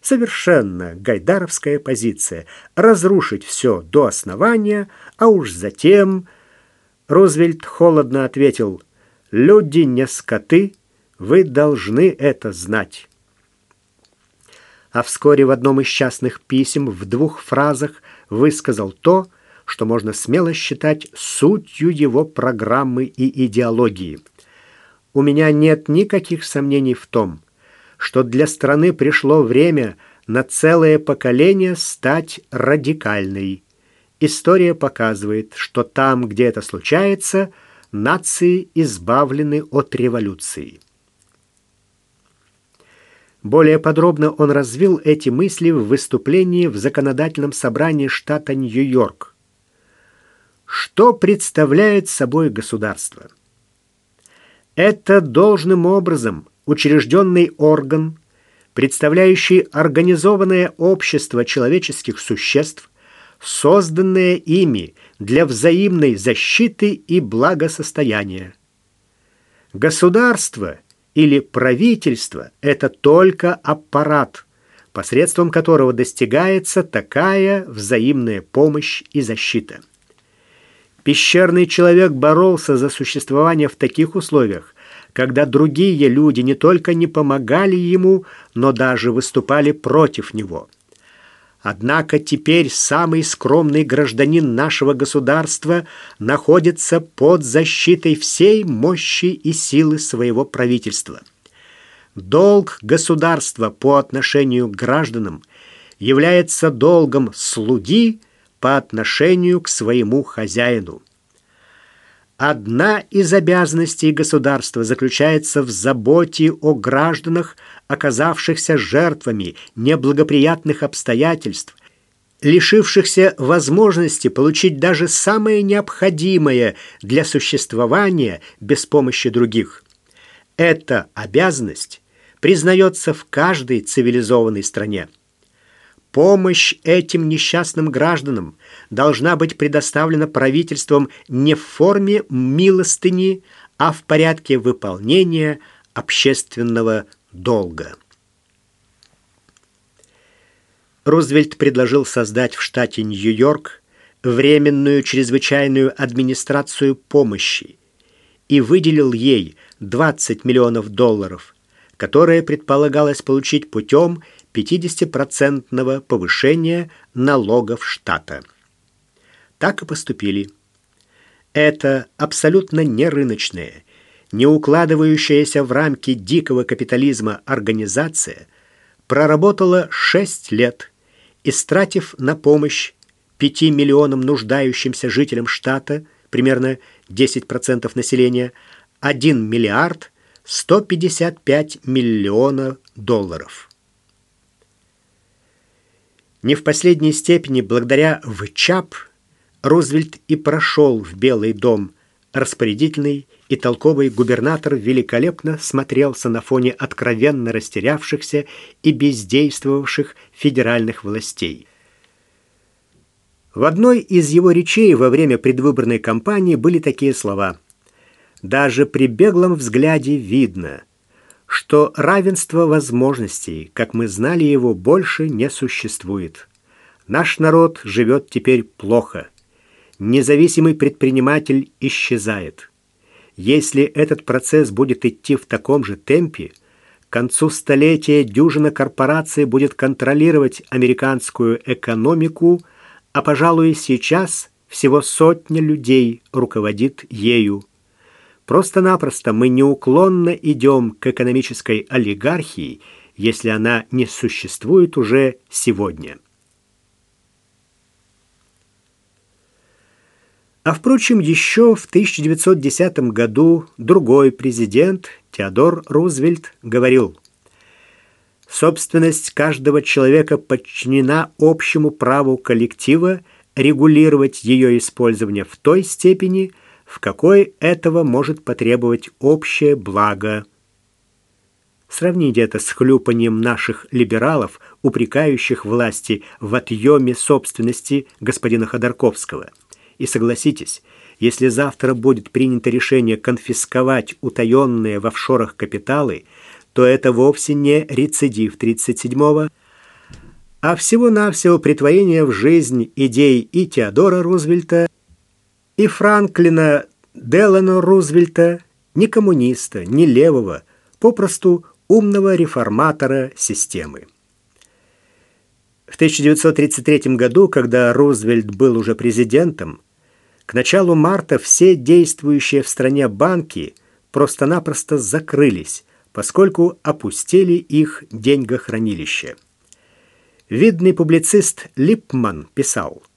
Speaker 1: Совершенно гайдаровская позиция – разрушить все до основания, а уж затем… Рузвельт холодно ответил – люди не скоты, вы должны это знать. А вскоре в одном из частных писем в двух фразах высказал то, что можно смело считать сутью его программы и идеологии. У меня нет никаких сомнений в том, что для страны пришло время на целое поколение стать радикальной. История показывает, что там, где это случается, нации избавлены от революции. Более подробно он развил эти мысли в выступлении в законодательном собрании штата Нью-Йорк. Что представляет собой государство? Это должным образом учрежденный орган, представляющий организованное общество человеческих существ, созданное ими для взаимной защиты и благосостояния. Государство – или правительство – это только аппарат, посредством которого достигается такая взаимная помощь и защита. Пещерный человек боролся за существование в таких условиях, когда другие люди не только не помогали ему, но даже выступали против него – Однако теперь самый скромный гражданин нашего государства находится под защитой всей мощи и силы своего правительства. Долг государства по отношению к гражданам является долгом слуги по отношению к своему хозяину. Одна из обязанностей государства заключается в заботе о гражданах, оказавшихся жертвами неблагоприятных обстоятельств, лишившихся возможности получить даже самое необходимое для существования без помощи других. Эта обязанность признается в каждой цивилизованной стране. Помощь этим несчастным гражданам должна быть предоставлена правительством не в форме милостыни, а в порядке выполнения общественного долга. Рузвельт предложил создать в штате Нью-Йорк временную чрезвычайную администрацию помощи и выделил ей 20 миллионов долларов, которые предполагалось получить путем 50% повышения налогов штата. Так и поступили. Это абсолютно не рыночная, не укладывающаяся в рамки дикого капитализма организация проработала 6 лет, истратив на помощь 5 миллионам нуждающимся жителям штата, примерно 10% населения, 1 миллиард 155 миллионов долларов. Не в последней степени благодаря ВЧАП Рузвельт и прошел в Белый дом. Распорядительный и толковый губернатор великолепно смотрелся на фоне откровенно растерявшихся и бездействовавших федеральных властей. В одной из его речей во время предвыборной кампании были такие слова – даже при беглом взгляде видно, что равенство возможностей, как мы знали его, больше не существует. Наш народ живет теперь плохо. Независимый предприниматель исчезает. Если этот процесс будет идти в таком же темпе, к концу столетия дюжина корпораций будет контролировать американскую экономику, а, пожалуй, сейчас всего сотня людей руководит ею. Просто-напросто мы неуклонно идем к экономической олигархии, если она не существует уже сегодня. А впрочем, еще в 1910 году другой президент, Теодор Рузвельт, говорил, «Собственность каждого человека подчинена общему праву коллектива регулировать ее использование в той степени, в какой этого может потребовать общее благо. Сравните это с хлюпанием наших либералов, упрекающих власти в отъеме собственности господина Ходорковского. И согласитесь, если завтра будет принято решение конфисковать утаенные в офшорах капиталы, то это вовсе не рецидив 37-го, а всего-навсего притворение в жизнь идей и Теодора Рузвельта, и Франклина Делано Рузвельта, ни коммуниста, ни левого, попросту умного реформатора системы. В 1933 году, когда Рузвельт был уже президентом, к началу марта все действующие в стране банки просто-напросто закрылись, поскольку опустили их деньгохранилища. Видный публицист Липман писал –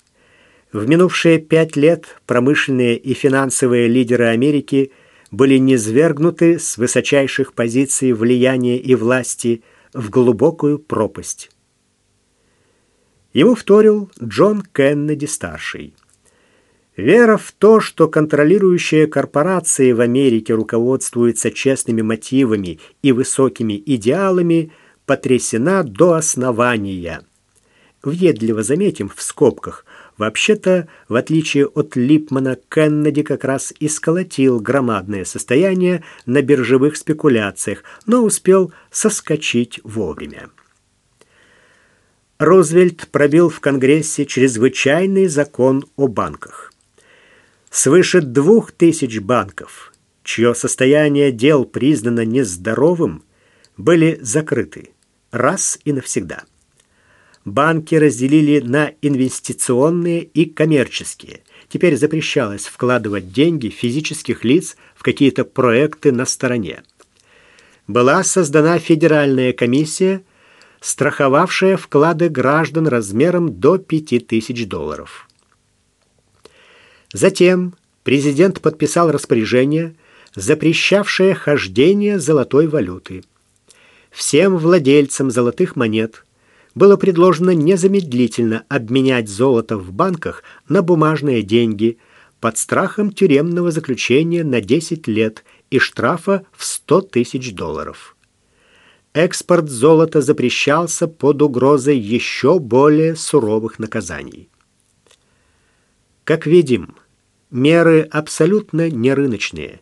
Speaker 1: в минувшие пять лет промышленные и финансовые лидеры Америки были низвергнуты с высочайших позиций влияния и власти в глубокую пропасть. Ему вторил Джон Кеннеди-старший. Вера в то, что контролирующие корпорации в Америке руководствуются честными мотивами и высокими идеалами, потрясена до основания. Въедливо заметим в скобках, Вообще-то, в отличие от Липмана, Кеннеди как раз и сколотил громадное состояние на биржевых спекуляциях, но успел соскочить вовремя. Рузвельт пробил в Конгрессе чрезвычайный закон о банках. Свыше двух тысяч банков, чье состояние дел признано нездоровым, были закрыты раз и навсегда банки разделили на инвестиционные и коммерческие. Теперь запрещалось вкладывать деньги физических лиц в какие-то проекты на стороне. Была создана федеральная комиссия, страховавшая вклады граждан размером до 5000 долларов. Затем президент подписал распоряжение, запрещавшее хождение золотой валюты. Всем владельцам золотых монет было предложено незамедлительно обменять золото в банках на бумажные деньги под страхом тюремного заключения на 10 лет и штрафа в 100 тысяч долларов. Экспорт золота запрещался под угрозой еще более суровых наказаний. Как видим, меры абсолютно нерыночные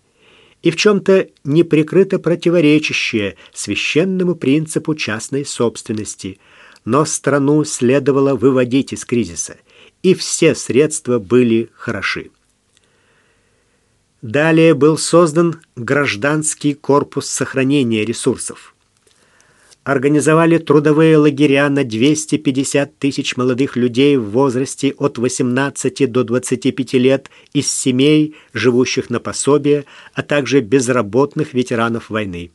Speaker 1: и в чем-то неприкрыто противоречащие священному принципу частной собственности, но страну следовало выводить из кризиса, и все средства были хороши. Далее был создан гражданский корпус сохранения ресурсов организовали трудовые лагеря на 250 тысяч молодых людей в возрасте от 18 до 25 лет из семей, живущих на пособие, а также безработных ветеранов войны.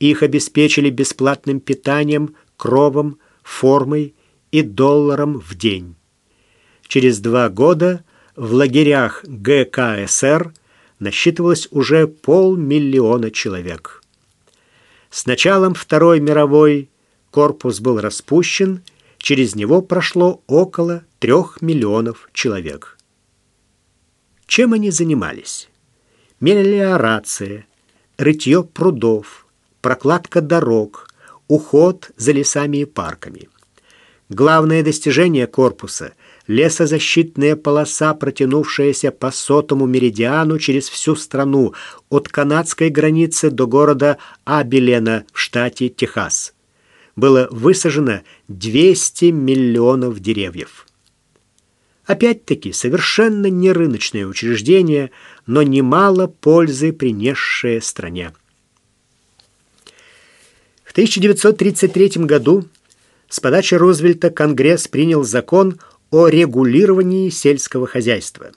Speaker 1: Их обеспечили бесплатным питанием, кровом, формой и долларом в день. Через два года в лагерях ГКСР насчитывалось уже полмиллиона человек. С началом Второй мировой корпус был распущен, через него прошло около трех миллионов человек. Чем они занимались? Мелиорация, рытье прудов, прокладка дорог, уход за лесами и парками. Главное достижение корпуса лесозащитная полоса, протянувшаяся по сотому меридиану через всю страну, от канадской границы до города Абелена в штате Техас. Было высажено 200 миллионов деревьев. Опять-таки, совершенно не рыночное учреждение, но немало пользы принесшее стране. В 1933 году с подачи Рузвельта Конгресс принял закон о регулировании сельского хозяйства.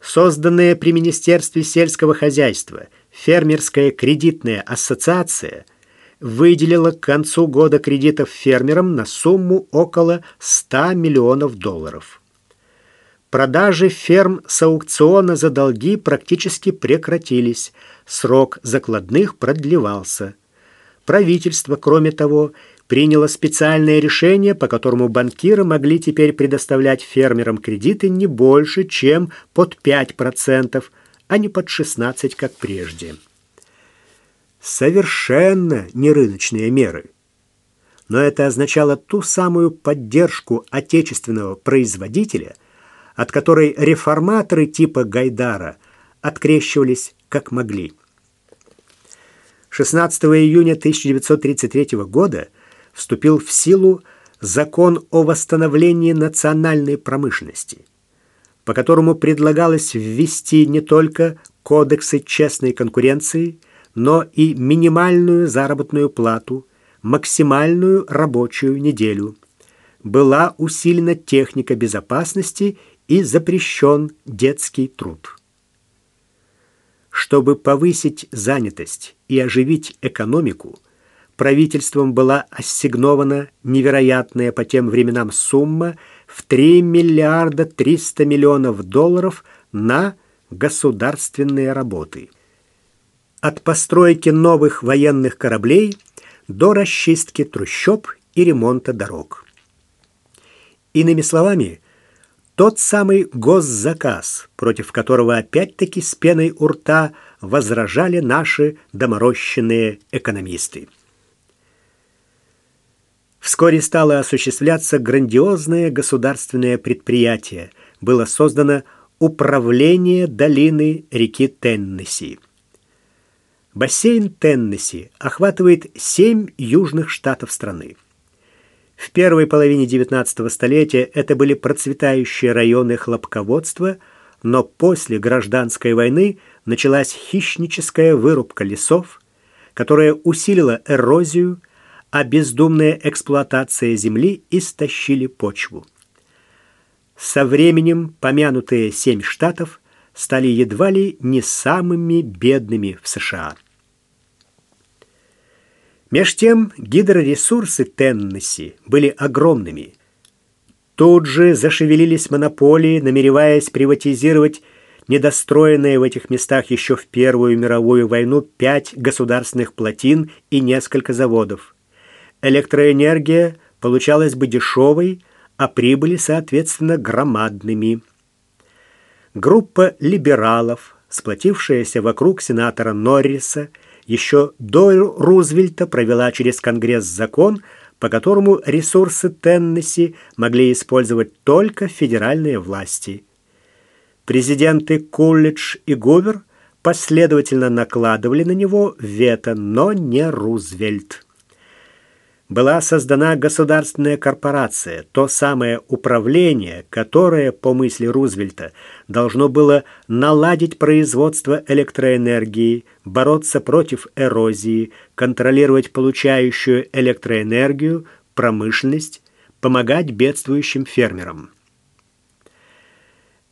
Speaker 1: Созданная при Министерстве сельского хозяйства фермерская кредитная ассоциация выделила к концу года кредитов фермерам на сумму около 100 миллионов долларов. Продажи ферм с аукциона за долги практически прекратились, срок закладных продлевался. Правительство, кроме того, приняло специальное решение, по которому банкиры могли теперь предоставлять фермерам кредиты не больше, чем под 5%, а не под 16%, как прежде. Совершенно нерыночные меры. Но это означало ту самую поддержку отечественного производителя, от которой реформаторы типа Гайдара открещивались как могли. 16 июня 1933 года – вступил в силу закон о восстановлении национальной промышленности, по которому предлагалось ввести не только кодексы честной конкуренции, но и минимальную заработную плату, максимальную рабочую неделю. Была усилена техника безопасности и запрещен детский труд. Чтобы повысить занятость и оживить экономику, правительством была ассигнована невероятная по тем временам сумма в 3 миллиарда 300 миллионов долларов на государственные работы. От постройки новых военных кораблей до расчистки трущоб и ремонта дорог. Иными словами, тот самый госзаказ, против которого опять-таки с пеной у рта возражали наши доморощенные экономисты. Вскоре стало осуществляться грандиозное государственное предприятие. Было создано Управление долины реки Теннесси. Бассейн Теннесси охватывает семь южных штатов страны. В первой половине XIX столетия это были процветающие районы хлопководства, но после гражданской войны началась хищническая вырубка лесов, которая усилила эрозию, а бездумная эксплуатация земли истощили почву. Со временем помянутые семь штатов стали едва ли не самыми бедными в США. Меж тем гидроресурсы Теннесси были огромными. Тут же зашевелились монополии, намереваясь приватизировать недостроенные в этих местах еще в Первую мировую войну пять государственных плотин и несколько заводов. Электроэнергия получалась бы дешевой, а прибыли, соответственно, громадными. Группа либералов, сплотившаяся вокруг сенатора Норриса, еще до Рузвельта провела через Конгресс закон, по которому ресурсы Теннесси могли использовать только федеральные власти. Президенты Куллидж и Гувер последовательно накладывали на него вето, но не Рузвельт была создана государственная корпорация, то самое управление, которое, по мысли Рузвельта, должно было наладить производство электроэнергии, бороться против эрозии, контролировать получающую электроэнергию, промышленность, помогать бедствующим фермерам.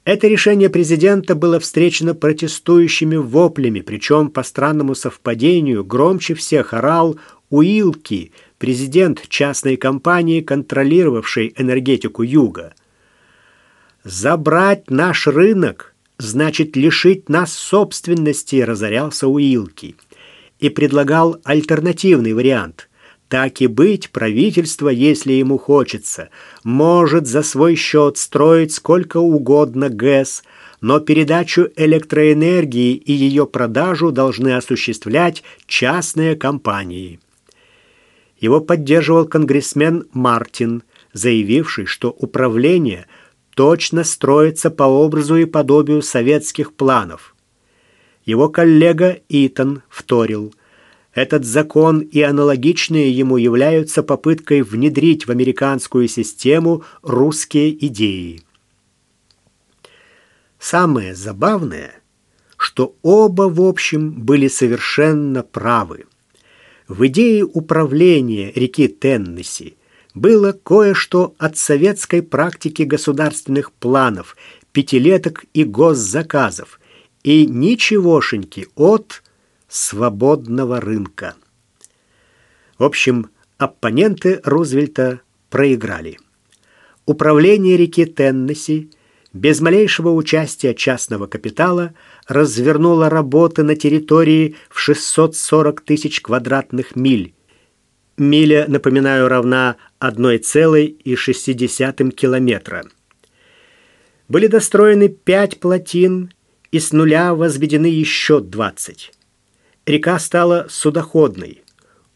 Speaker 1: Это решение президента было встречено протестующими воплями, причем по странному совпадению громче всех орал Уилки – президент частной компании, контролировавшей энергетику Юга. «Забрать наш рынок значит лишить нас собственности», – разорялся Уилки и предлагал альтернативный вариант. Так и быть, правительство, если ему хочется, может за свой счет строить сколько угодно ГЭС, но передачу электроэнергии и ее продажу должны осуществлять частные компании. Его поддерживал конгрессмен Мартин, заявивший, что управление точно строится по образу и подобию советских планов. Его коллега Итан вторил. Этот закон и аналогичные ему являются попыткой внедрить в американскую систему русские идеи. Самое забавное, что оба, в общем, были совершенно правы. В идее управления реки Теннесси было кое-что от советской практики государственных планов, пятилеток и госзаказов, и ничегошеньки от свободного рынка. В общем, оппоненты Рузвельта проиграли. Управление реки Теннесси без малейшего участия частного капитала развернула работы на территории в 640 тысяч квадратных миль. Миля, напоминаю, равна 1,6 километра. Были достроены пять плотин и с нуля возведены еще 20. Река стала судоходной.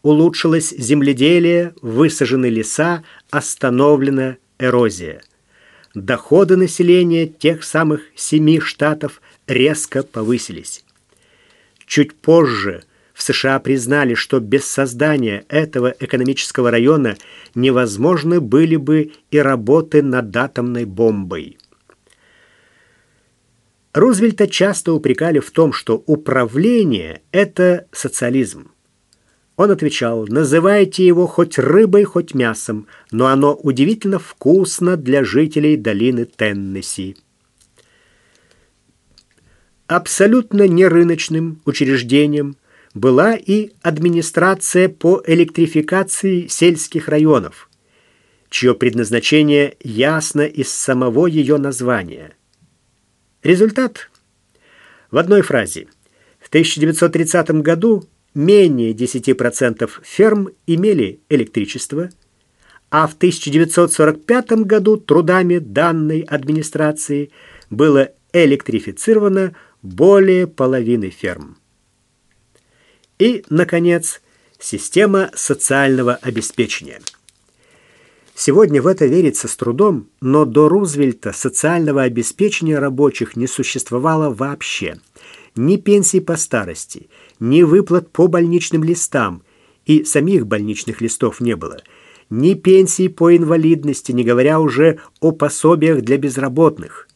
Speaker 1: Улучшилось земледелие, высажены леса, остановлена эрозия – доходы населения тех самых семи штатов резко повысились. Чуть позже в США признали, что без создания этого экономического района невозможны были бы и работы над атомной бомбой. Рузвельта часто упрекали в том, что управление – это социализм. Он отвечал, называйте его хоть рыбой, хоть мясом, но оно удивительно вкусно для жителей долины Теннесси. Абсолютно нерыночным учреждением была и администрация по электрификации сельских районов, чье предназначение ясно из самого ее названия. Результат в одной фразе. В 1930 году менее 10% ферм имели электричество, а в 1945 году трудами данной администрации было электрифицировано более половины ферм. И, наконец, система социального обеспечения. Сегодня в это верится с трудом, но до Рузвельта социального обеспечения рабочих не существовало вообще. Ни пенсий по старости – ни выплат по больничным листам, и самих больничных листов не было, ни пенсий по инвалидности, не говоря уже о пособиях для безработных.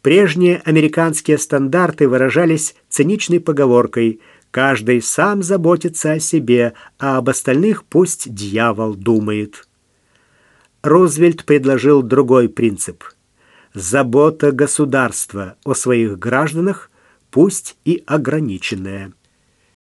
Speaker 1: Прежние американские стандарты выражались циничной поговоркой «каждый сам заботится о себе, а об остальных пусть дьявол думает». Рузвельт предложил другой принцип – забота государства о своих гражданах, пусть и ограниченная.